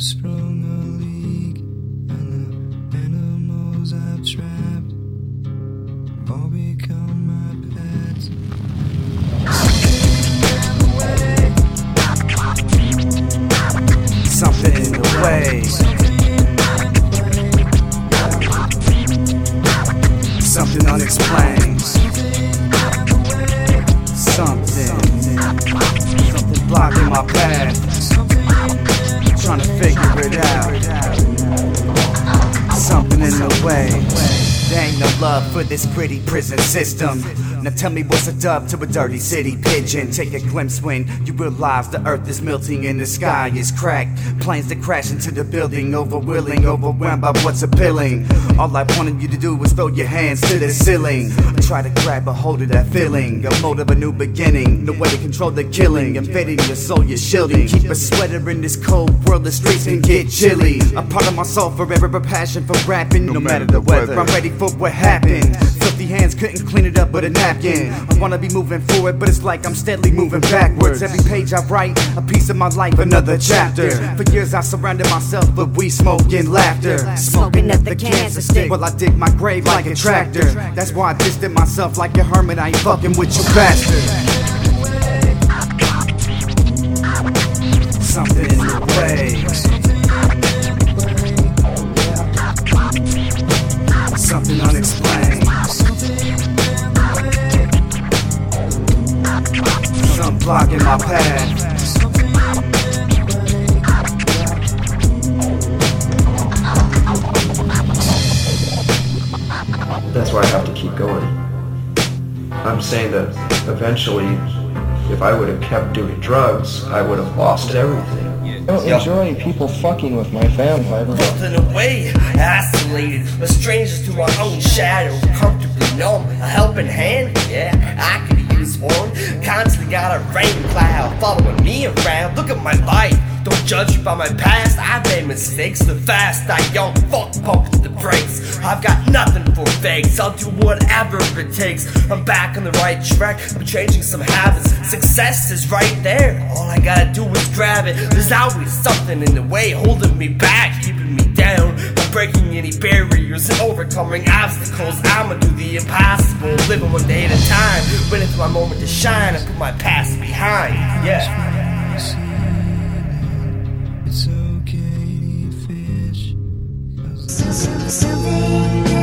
sprung a leak, and the animals I've trapped all become my pets. Something in the way. Something unexplained. Something. Something blocking my path. Trying to figure it out. Something in the way. There ain't no love for this pretty prison system. Now tell me what's a dub to a dirty city pigeon. Take a glimpse when you realize the earth is melting and the sky is cracked. Planes that crash into the building, overwhelming, overwhelmed by what's appealing. All I wanted you to do was throw your hands to the ceiling. Try to grab a hold of that feeling, a mold of a new beginning. No way to control the killing, invading your soul, you're shielding. Keep a sweater in this cold world, the streets can get chilly. A part of my soul forever, a passion for rapping. No, matter the weather, I'm ready for what happened. Filthy hands couldn't clean it up with a napkin. I wanna be moving forward, but it's like I'm steadily moving backwards. Every page I write, a piece of my life, another chapter. For years I surrounded myself with weed, smoke, and laughter. Smoking up the cancer stick. while I dig my grave like a tractor. That's why I distant myself like a hermit. I ain't fucking with you, bastard. Blocking my path. That's why I have to keep going. I'm saying that eventually, if I would have kept doing drugs, I would have lost everything. I don't enjoy people fucking with my family. Floating away, isolated, a stranger to my own shadow, comfortably numb, a helping hand, a rain cloud following me around. Look at my life, don't judge me by my past. I've made mistakes, the fast I young fuck pump the brakes. I've got nothing for fakes, I'll do whatever it takes. I'm back on the right track, I'm changing some habits. Success is right there, all I gotta do is grab it. There's always something in the way holding me back, keeping me down. I'm breaking any barriers and overcoming obstacles. I'ma do the impossible, living one day at a time. Waiting for my moment to shine and put my past behind. Yeah. Something.